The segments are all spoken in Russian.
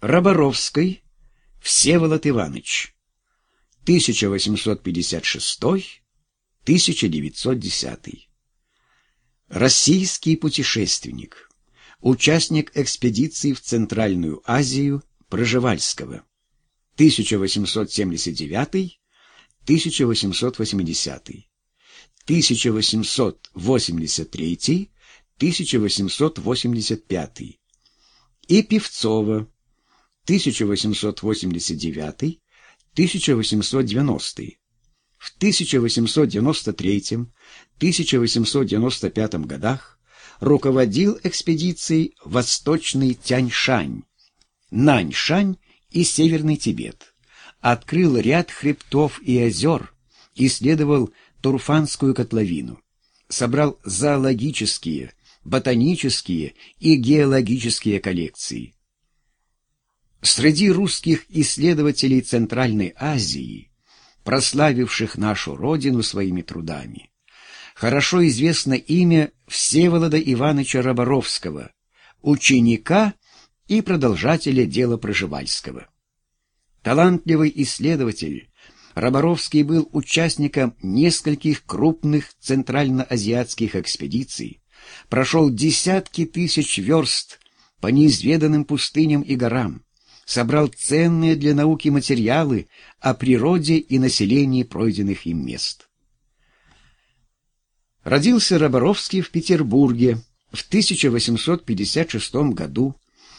Роборовской Всеволод Иванович 1856-1910 Российский путешественник, участник экспедиции в Центральную Азию Проживальского 1879-1880 1883-1885 и Певцова 1889-1890. В 1893-1895 годах руководил экспедицией Восточный Тяньшань, Наньшань и Северный Тибет, открыл ряд хребтов и озер, исследовал Турфанскую котловину, собрал зоологические, ботанические и геологические коллекции. Среди русских исследователей Центральной Азии, прославивших нашу родину своими трудами, хорошо известно имя Всеволода Ивановича Роборовского, ученика и продолжателя дела Проживальского. Талантливый исследователь, Роборовский был участником нескольких крупных центральноазиатских экспедиций, прошел десятки тысяч верст по неизведанным пустыням и горам, собрал ценные для науки материалы о природе и населении пройденных им мест. Родился Роборовский в Петербурге в 1856 году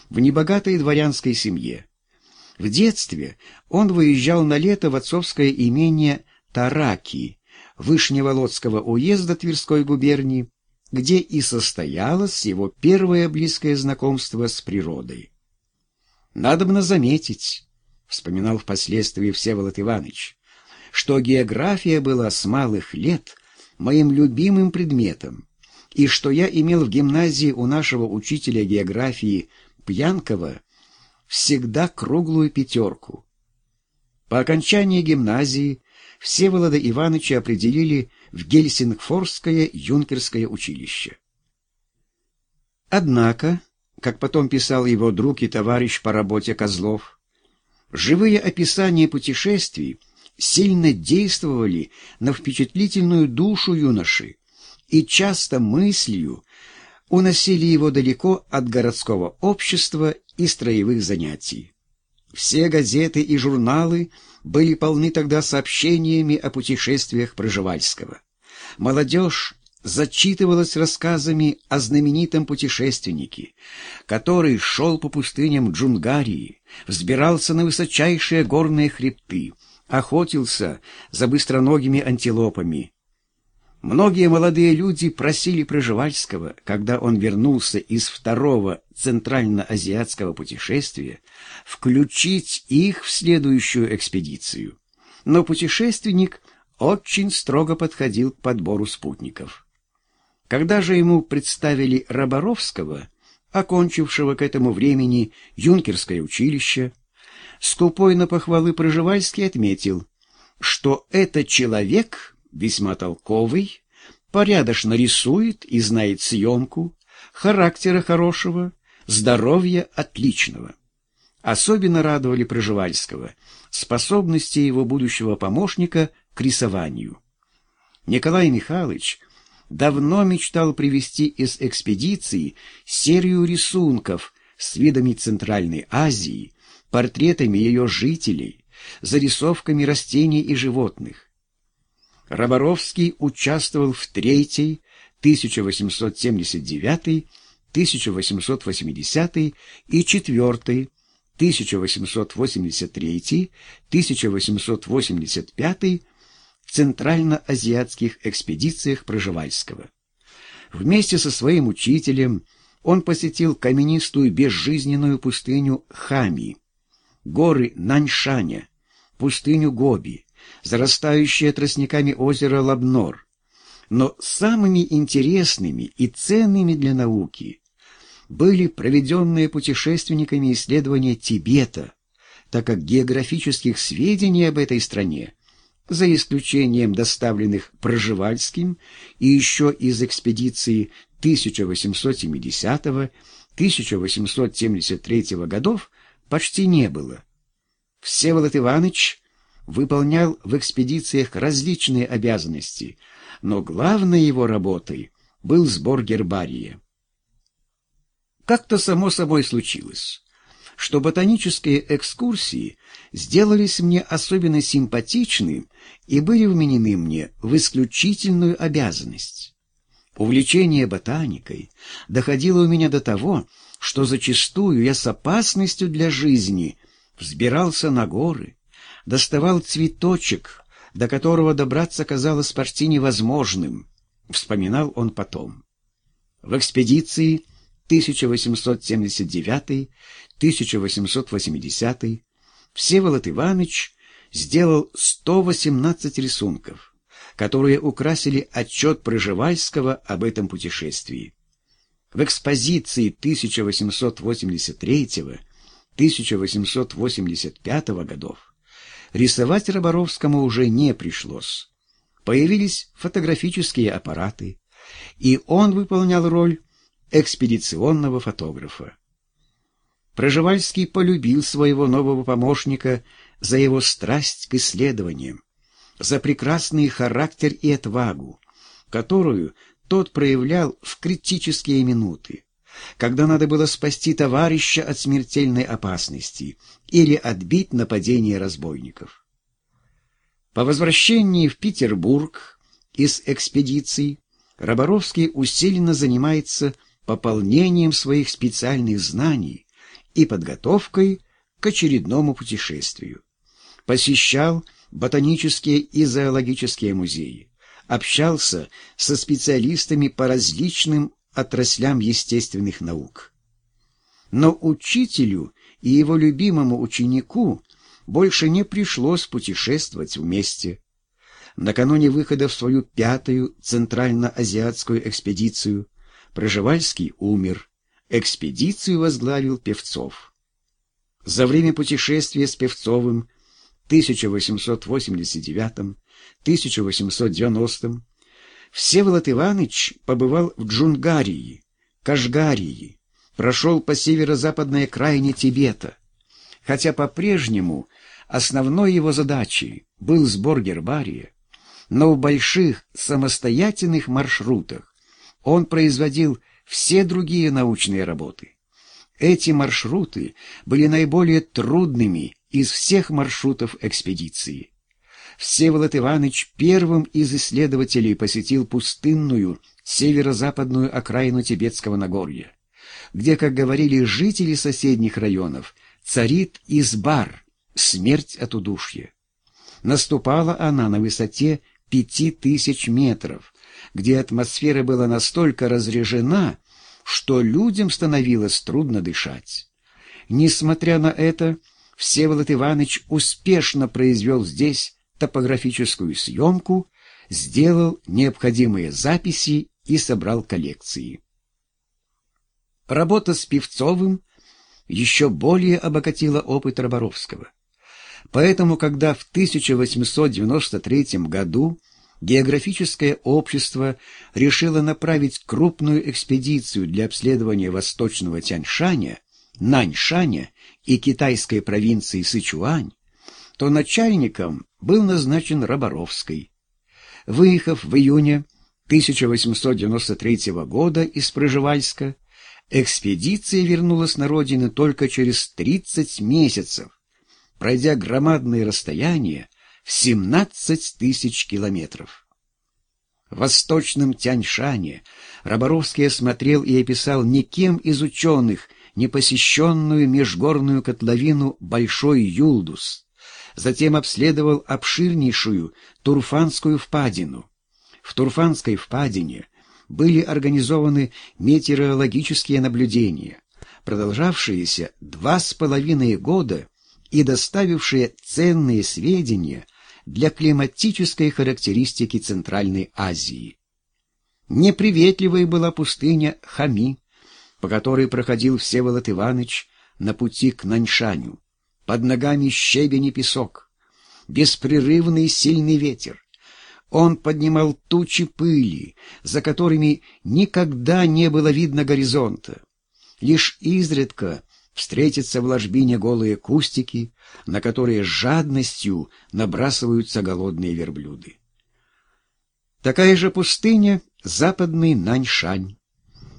в небогатой дворянской семье. В детстве он выезжал на лето в отцовское имение Тараки, Вышневолодского уезда Тверской губернии, где и состоялось его первое близкое знакомство с природой. Надобно заметить, вспоминал впоследствии Всеволод Иванович, что география была с малых лет моим любимым предметом, и что я имел в гимназии у нашего учителя географии Пьянкова всегда круглую пятерку. По окончании гимназии Всеволода Ивановича определили в Гельсингфорское юнкерское училище. Однако как потом писал его друг и товарищ по работе Козлов. Живые описания путешествий сильно действовали на впечатлительную душу юноши и часто мыслью уносили его далеко от городского общества и строевых занятий. Все газеты и журналы были полны тогда сообщениями о путешествиях Проживальского. Молодежь зачитывалась рассказами о знаменитом путешественнике, который шел по пустыням Джунгарии, взбирался на высочайшие горные хребты, охотился за быстроногими антилопами. Многие молодые люди просили Проживальского, когда он вернулся из второго центральноазиатского путешествия, включить их в следующую экспедицию. Но путешественник очень строго подходил к подбору спутников. Когда же ему представили Роборовского, окончившего к этому времени юнкерское училище, скупой на похвалы Проживальский отметил, что этот человек весьма толковый, порядочно рисует и знает съемку, характера хорошего, здоровья отличного. Особенно радовали Проживальского способности его будущего помощника к рисованию. Николай Михайлович давно мечтал привезти из экспедиции серию рисунков с видами Центральной Азии, портретами ее жителей, зарисовками растений и животных. Роборовский участвовал в третьей, 1879, 1880 и четвертой, 1883, 1885 центральноазиатских экспедициях Проживальского. Вместе со своим учителем он посетил каменистую безжизненную пустыню Хами, горы Наньшаня, пустыню Гоби, зарастающее тростниками озеро Лабнор. Но самыми интересными и ценными для науки были проведенные путешественниками исследования Тибета, так как географических сведений об этой стране за исключением доставленных Проживальским и еще из экспедиции 1870-1873 годов, почти не было. Всеволод Иванович выполнял в экспедициях различные обязанности, но главной его работой был сбор гербария. Как-то само собой случилось, что ботанические экскурсии сделались мне особенно симпатичны и были вменены мне в исключительную обязанность. Увлечение ботаникой доходило у меня до того, что зачастую я с опасностью для жизни взбирался на горы, доставал цветочек, до которого добраться казалось почти невозможным, вспоминал он потом. В экспедиции 1879-1880 Всеволод Иванович сделал 118 рисунков, которые украсили отчет Проживальского об этом путешествии. В экспозиции 1883-1885 годов рисовать Роборовскому уже не пришлось. Появились фотографические аппараты, и он выполнял роль экспедиционного фотографа. Проживальский полюбил своего нового помощника за его страсть к исследованиям, за прекрасный характер и отвагу, которую тот проявлял в критические минуты, когда надо было спасти товарища от смертельной опасности или отбить нападение разбойников. По возвращении в Петербург из экспедиции Роборовский усиленно занимается пополнением своих специальных знаний и подготовкой к очередному путешествию. Посещал ботанические и зоологические музеи, общался со специалистами по различным отраслям естественных наук. Но учителю и его любимому ученику больше не пришлось путешествовать вместе. Накануне выхода в свою пятую центральноазиатскую экспедицию Проживальский умер. Экспедицию возглавил Певцов. За время путешествия с Певцовым 1889-1890 Всеволод Иванович побывал в Джунгарии, Кашгарии, прошел по северо-западной окраине Тибета, хотя по-прежнему основной его задачей был сбор гербария, но в больших самостоятельных маршрутах он производил все другие научные работы. Эти маршруты были наиболее трудными из всех маршрутов экспедиции. Всеволод Иванович первым из исследователей посетил пустынную северо-западную окраину Тибетского Нагорья, где, как говорили жители соседних районов, царит избар, смерть от удушья. Наступала она на высоте пяти тысяч метров, где атмосфера была настолько разрежена, что людям становилось трудно дышать. Несмотря на это, Всеволод Иванович успешно произвел здесь топографическую съемку, сделал необходимые записи и собрал коллекции. Работа с Певцовым еще более обогатила опыт Роборовского. Поэтому, когда в 1893 году географическое общество решило направить крупную экспедицию для обследования восточного Тяньшаня, Наньшаня и китайской провинции Сычуань, то начальником был назначен Роборовский. Выехав в июне 1893 года из Проживальска, экспедиция вернулась на родину только через 30 месяцев, пройдя громадные расстояния в 17 тысяч километров. В восточном Тяньшане Роборовский осмотрел и описал никем из ученых непосещенную межгорную котловину Большой Юлдус, затем обследовал обширнейшую Турфанскую впадину. В Турфанской впадине были организованы метеорологические наблюдения, продолжавшиеся два с половиной года и доставившие ценные сведения для климатической характеристики Центральной Азии. Неприветливой была пустыня Хами, по которой проходил Всеволод Иванович на пути к Наньшаню. Под ногами щебень и песок, беспрерывный сильный ветер. Он поднимал тучи пыли, за которыми никогда не было видно горизонта. Лишь изредка встретятся в ложбине голые кустики, на которые с жадностью набрасываются голодные верблюды. Такая же пустыня — западный Наньшань.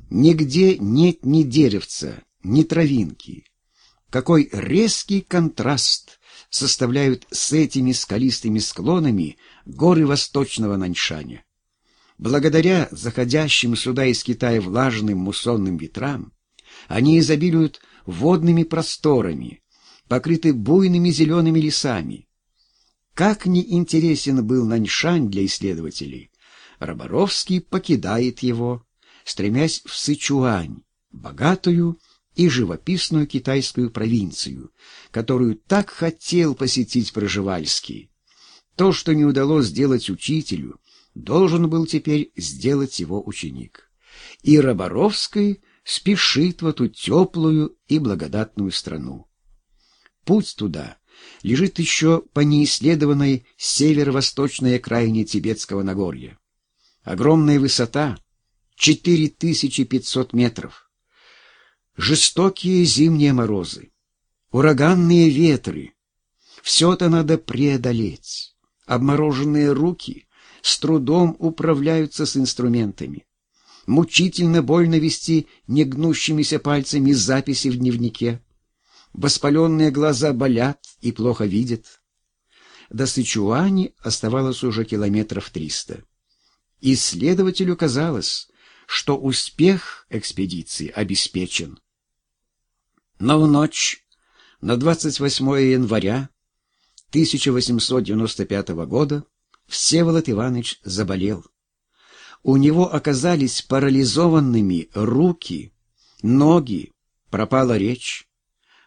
Нигде нет ни деревца, ни травинки. Какой резкий контраст составляют с этими скалистыми склонами горы восточного Наньшаня. Благодаря заходящим сюда из Китая влажным муссонным ветрам, они изобилуют водными просторами, покрыты буйными зелеными лесами. Как ни интересен был Наньшань для исследователей, Роборовский покидает его, стремясь в Сычуань, богатую и живописную китайскую провинцию, которую так хотел посетить Проживальский. То, что не удалось сделать учителю, должен был теперь сделать его ученик. И Роборовский спешит в эту теплую и благодатную страну. Путь туда лежит еще по неисследованной северо-восточной окраине Тибетского Нагорья. Огромная высота — 4500 метров. Жестокие зимние морозы, ураганные ветры — все это надо преодолеть. Обмороженные руки с трудом управляются с инструментами. Мучительно больно вести негнущимися пальцами записи в дневнике. Воспаленные глаза болят и плохо видят. До Сычуани оставалось уже километров триста. Исследователю казалось, что успех экспедиции обеспечен. Но в ночь на 28 января 1895 года Всеволод Иванович заболел. У него оказались парализованными руки, ноги, пропала речь.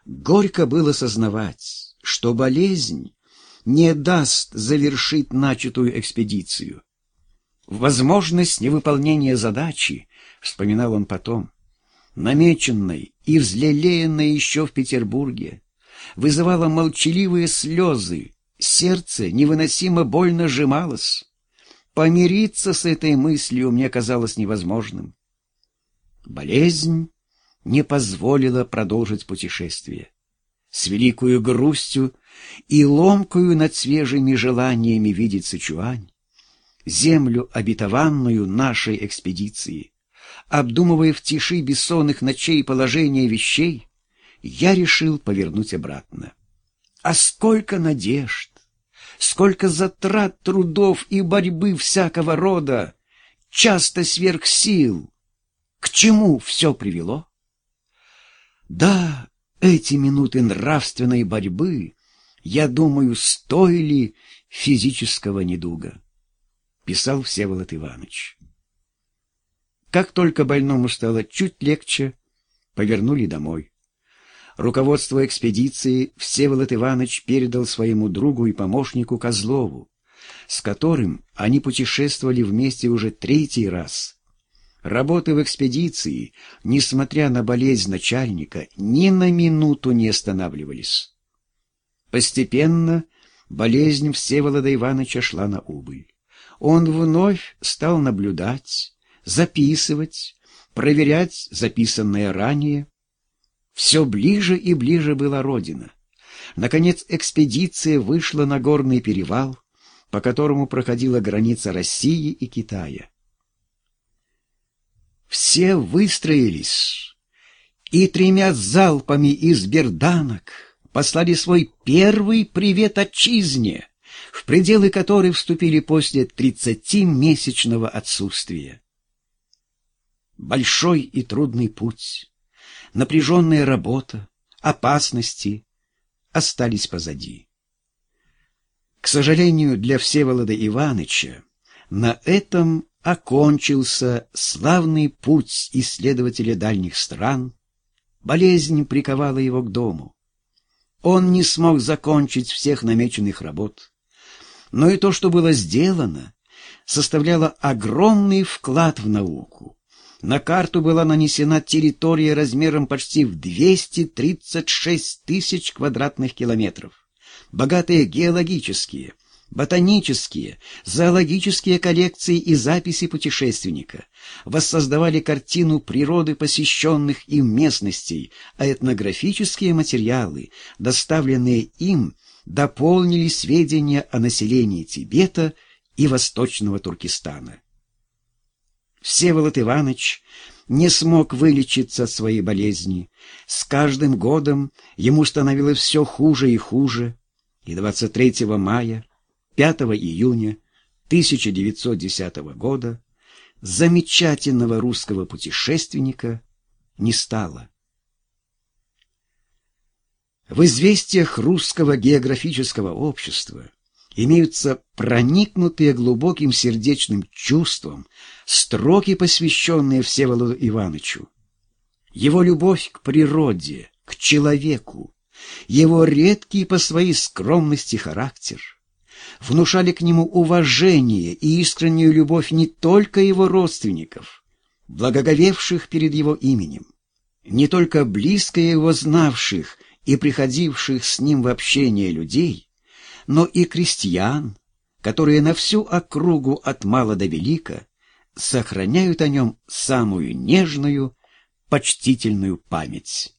Горько было сознавать, что болезнь не даст завершить начатую экспедицию. Возможность невыполнения задачи, вспоминал он потом, намеченной и взлелеянной еще в Петербурге, вызывала молчаливые слезы, сердце невыносимо больно сжималось. Помириться с этой мыслью мне казалось невозможным. Болезнь не позволила продолжить путешествие. С великою грустью и ломкою над свежими желаниями видеть Сычуань, землю обетованную нашей экспедиции, обдумывая в тиши бессонных ночей положение вещей, я решил повернуть обратно. А сколько надежд, сколько затрат трудов и борьбы всякого рода, часто сверх сил. К чему все привело? Да, эти минуты нравственной борьбы, я думаю, стоили физического недуга писал Всеволод Иванович. Как только больному стало чуть легче, повернули домой. Руководство экспедиции Всеволод Иванович передал своему другу и помощнику Козлову, с которым они путешествовали вместе уже третий раз. Работы в экспедиции, несмотря на болезнь начальника, ни на минуту не останавливались. Постепенно болезнь Всеволода Ивановича шла на убыль он вновь стал наблюдать, записывать, проверять записанное ранее. Все ближе и ближе была родина. Наконец экспедиция вышла на горный перевал, по которому проходила граница России и Китая. Все выстроились и тремя залпами из берданок послали свой первый привет отчизне — в пределы которой вступили после тридцатимесячного отсутствия. Большой и трудный путь, напряженная работа, опасности остались позади. К сожалению, для Всеволода Ивановича на этом окончился славный путь исследователя дальних стран. Болезнь приковала его к дому. Он не смог закончить всех намеченных работ но и то, что было сделано, составляло огромный вклад в науку. На карту была нанесена территория размером почти в 236 тысяч квадратных километров. Богатые геологические, ботанические, зоологические коллекции и записи путешественника, воссоздавали картину природы посещенных им местностей, а этнографические материалы, доставленные им, дополнили сведения о населении Тибета и Восточного Туркестана. Всеволод Иванович не смог вылечиться от своей болезни. С каждым годом ему становилось все хуже и хуже, и 23 мая, 5 июня 1910 года замечательного русского путешественника не стало. В известиях русского географического общества имеются проникнутые глубоким сердечным чувством строки, посвященные Всеволоду Ивановичу. Его любовь к природе, к человеку, его редкий по своей скромности характер внушали к нему уважение и искреннюю любовь не только его родственников, благоговевших перед его именем, не только близко его знавших и приходивших с ним в общение людей, но и крестьян, которые на всю округу от мала до велика сохраняют о нем самую нежную, почтительную память.